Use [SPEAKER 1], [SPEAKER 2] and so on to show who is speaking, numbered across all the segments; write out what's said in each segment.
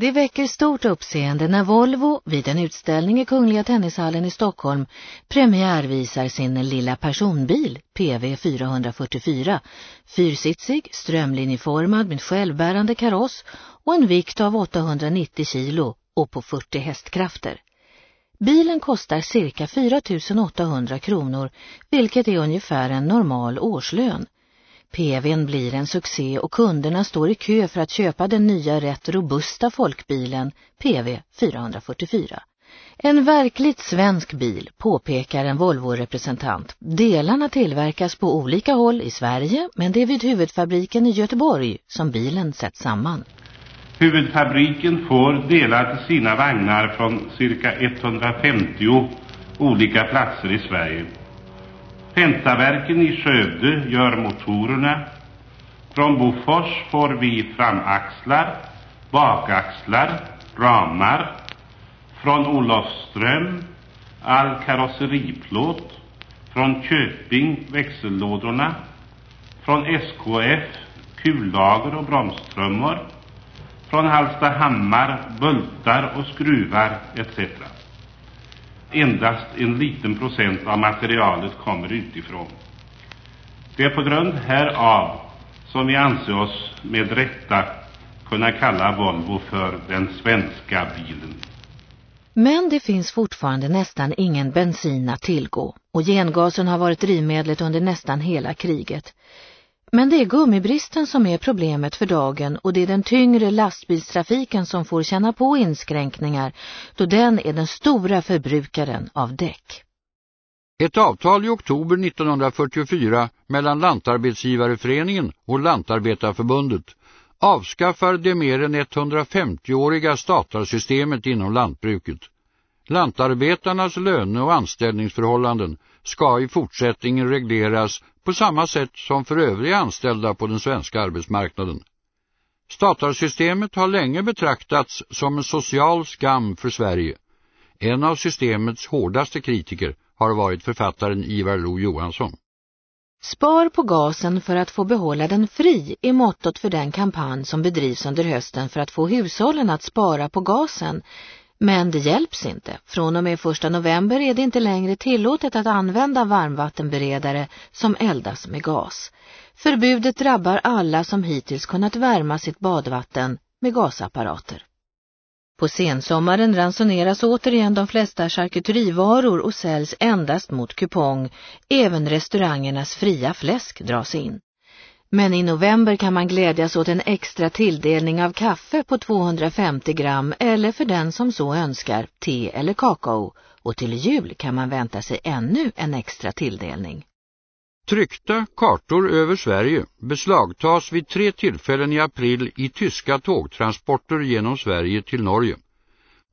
[SPEAKER 1] Det väcker stort uppseende när Volvo vid en utställning i Kungliga Tennishallen i Stockholm premiärvisar sin lilla personbil PV 444, fyrsitsig, strömlinjeformad med självbärande kaross och en vikt av 890 kilo och på 40 hästkrafter. Bilen kostar cirka 4 800 kronor, vilket är ungefär en normal årslön. PVn blir en succé och kunderna står i kö för att köpa den nya rätt robusta folkbilen PV 444. En verkligt svensk bil, påpekar en Volvo-representant. Delarna tillverkas på olika håll i Sverige, men det är vid huvudfabriken i Göteborg som bilen sätts samman.
[SPEAKER 2] Huvudfabriken får delar till sina vagnar från cirka 150 olika platser i Sverige. Pentaverken i Skövde gör motorerna. Från Bofors får vi framaxlar, bakaxlar, ramar. Från Olofström all karosseriplåt. Från Köping växellådorna. Från SKF kullager och bromstrummor. Från Hallstahammar bultar och skruvar etc endast en liten procent av materialet kommer utifrån. Det är på grund härav som vi anser oss med rätta kunna kalla Volvo för den svenska bilen.
[SPEAKER 1] Men det finns fortfarande nästan ingen bensin att tillgå och gengasen har varit drivmedlet under nästan hela kriget. Men det är gummibristen som är problemet för dagen och det är den tyngre lastbilstrafiken som får känna på inskränkningar då den är den stora förbrukaren av däck.
[SPEAKER 3] Ett avtal i oktober 1944 mellan Lantarbetsgivareföreningen och Lantarbetarförbundet avskaffar det mer än 150-åriga statarsystemet inom lantbruket. Lantarbetarnas löne- och anställningsförhållanden ska i fortsättningen regleras på samma sätt som för övriga anställda på den svenska arbetsmarknaden. Statarsystemet har länge betraktats som en social skam för Sverige. En av systemets hårdaste kritiker har varit författaren Ivar Lo Johansson.
[SPEAKER 1] Spar på gasen för att få behålla den fri är mottot för den kampanj som bedrivs under hösten för att få hushållen att spara på gasen men det hjälps inte. Från och med 1 november är det inte längre tillåtet att använda varmvattenberedare som eldas med gas. Förbudet drabbar alla som hittills kunnat värma sitt badvatten med gasapparater. På sensommaren ransoneras återigen de flesta charkuterivaror och säljs endast mot kupong. Även restaurangernas fria fläsk dras in. Men i november kan man glädjas åt en extra tilldelning av kaffe på 250 gram eller för den som så önskar te eller kakao och till jul kan man vänta sig ännu en extra tilldelning.
[SPEAKER 3] Tryckta kartor över Sverige beslagtas vid tre tillfällen i april i tyska tågtransporter genom Sverige till Norge.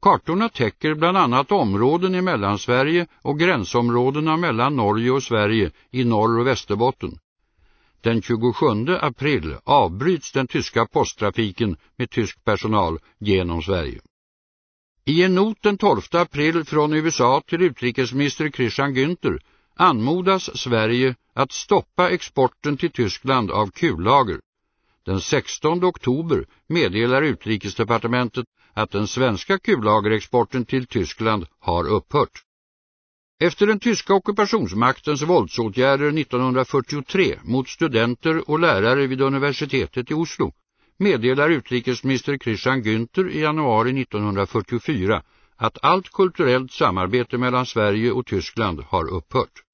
[SPEAKER 3] Kartorna täcker bland annat områden i Mellansverige och gränsområdena mellan Norge och Sverige i Norr- och Västerbotten. Den 27 april avbryts den tyska posttrafiken med tysk personal genom Sverige. I en not den 12 april från USA till utrikesminister Christian Günther anmodas Sverige att stoppa exporten till Tyskland av kullager. Den 16 oktober meddelar utrikesdepartementet att den svenska kullagerexporten till Tyskland har upphört. Efter den tyska ockupationsmaktens våldsåtgärder 1943 mot studenter och lärare vid universitetet i Oslo meddelar utrikesminister Christian Günther i januari 1944 att allt kulturellt samarbete mellan Sverige och Tyskland har upphört.